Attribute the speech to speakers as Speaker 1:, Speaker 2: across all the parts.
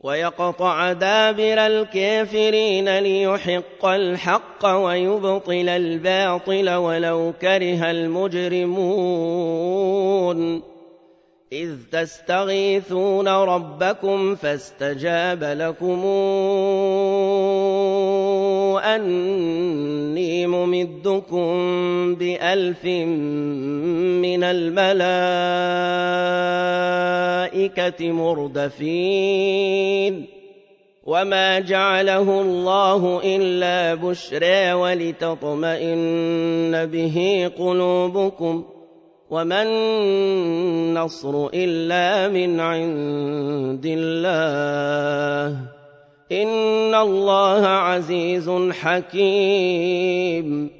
Speaker 1: ويقطع دابر الكافرين ليحق الحق ويبطل الباطل ولو كره المجرمون. إذ تستغيثون ربكم فاستجاب لكم أني ممدكم بألف من الملائكة. مردفين. وما جعله الله إلا بشرى ولتطمئن به قلوبكم. وما النصر إلا من عند الله. إن الله عزيز حكيم.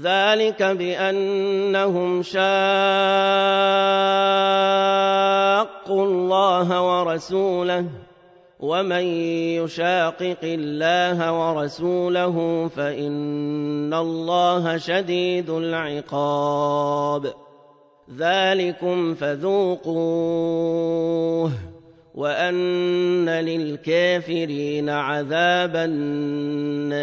Speaker 1: ذلك بأنهم شاقوا الله ورسوله ومن يشاقق الله ورسوله فإن الله شديد العقاب. ذلكم فذوقوه وأن للكافرين عذاب النار.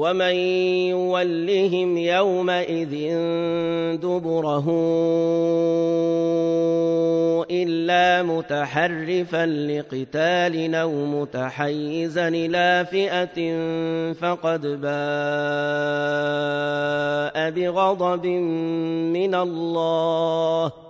Speaker 1: ومن يولهم يومئذ دبره الا متحرفا لقتال أو متحيزا إلى فئه فقد باء بغضب من الله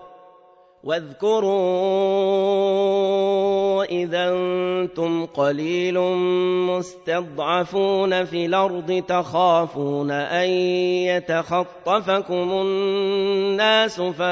Speaker 1: واذكروا إذا أنتم قليل مستضعفون في الأرض تخافون أن يتخطفكم الناس فآويكم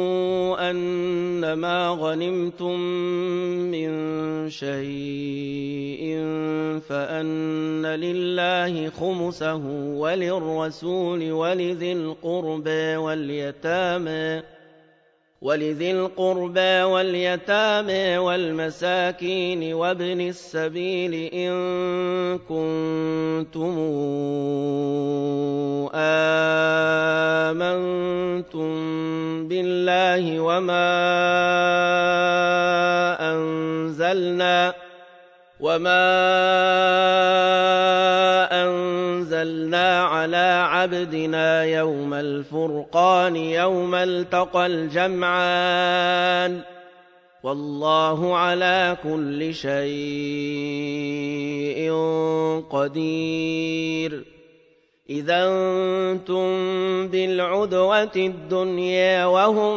Speaker 1: أنما غنمتم من شيء فأن لله خمسه وللرسول ولذي القربى واليتامى ولذي القربى واليتامى والمساكين وابن السبيل إن كنتم بالله وما أنزلنا وما أنزلنا على عبدنا يوم الفرقان يوم التقى الجمعان. والله على كل شيء قدير. إذا أنتم بالعدوة الدنيا وهم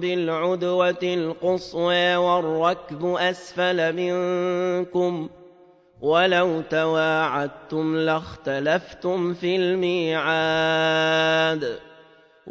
Speaker 1: بالعدوة القصوى والركب أسفل منكم ولو تواعدتم لاختلفتم في الميعاد.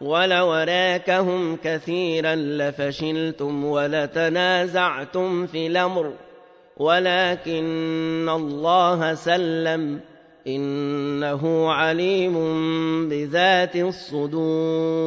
Speaker 1: ولو راكهم كثيرا لفشلتم ولتنازعتم في الأمر. ولكن الله سلم إنه عليم بذات الصدور.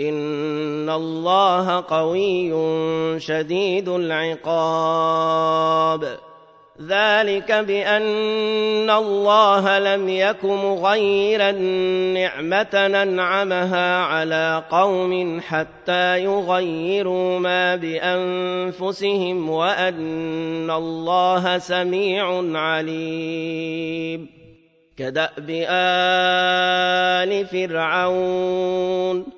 Speaker 1: ان الله قوي شديد العقاب ذلك بان الله لم يك مغيرا نعمه انعمها على قوم حتى يغيروا ما بانفسهم وان الله سميع عليم كداب ال فرعون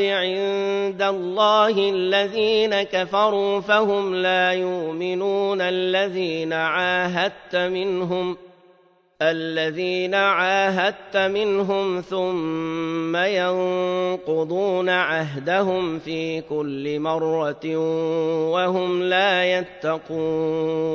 Speaker 1: عند الله الذين كفروا فهم لا يؤمنون الذين عاهدت منهم الذين عاهدت منهم ثم ينقضون عهدهم في كل مره وهم لا يتقون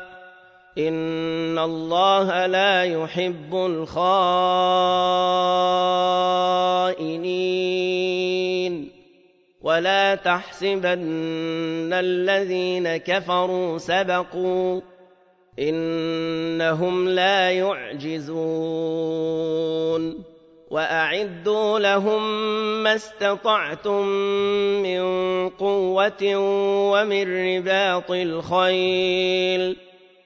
Speaker 1: إن الله لا يحب الخائنين ولا تحسبن الذين كفروا سبقوا إنهم لا يعجزون وأعدوا لهم ما استطعتم من قوة ومن رباط الخيل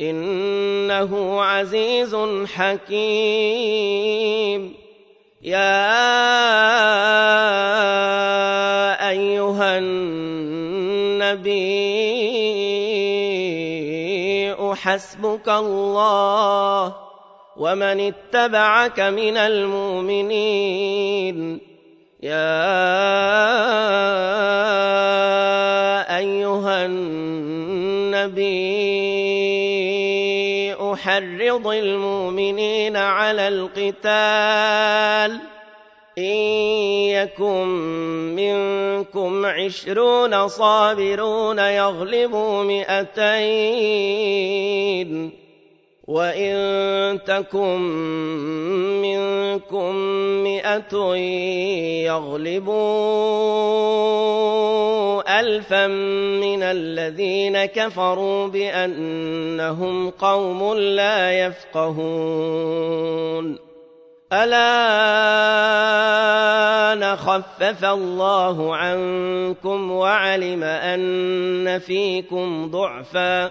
Speaker 1: إنه عزيز حكيم. يا أيها النبي حسبك الله ومن اتبعك من المؤمنين. يا أيها النبي أحرض المؤمنين على القتال. إن يكن منكم عشرون صابرون يغلبوا مئتين. وإن تكن منكم مئة يغلبوا ألفا من الذين كفروا بأنهم قوم لا يفقهون ألا خفف الله عنكم وعلم أن فيكم ضعفاً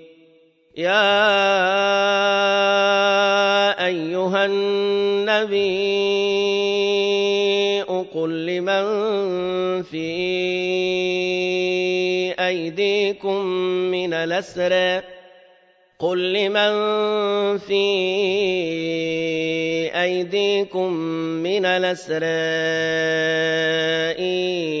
Speaker 1: يا أيها النبي قل لمن في أيديكم من الاسرى قل لمن في أيديكم من الأسرى إن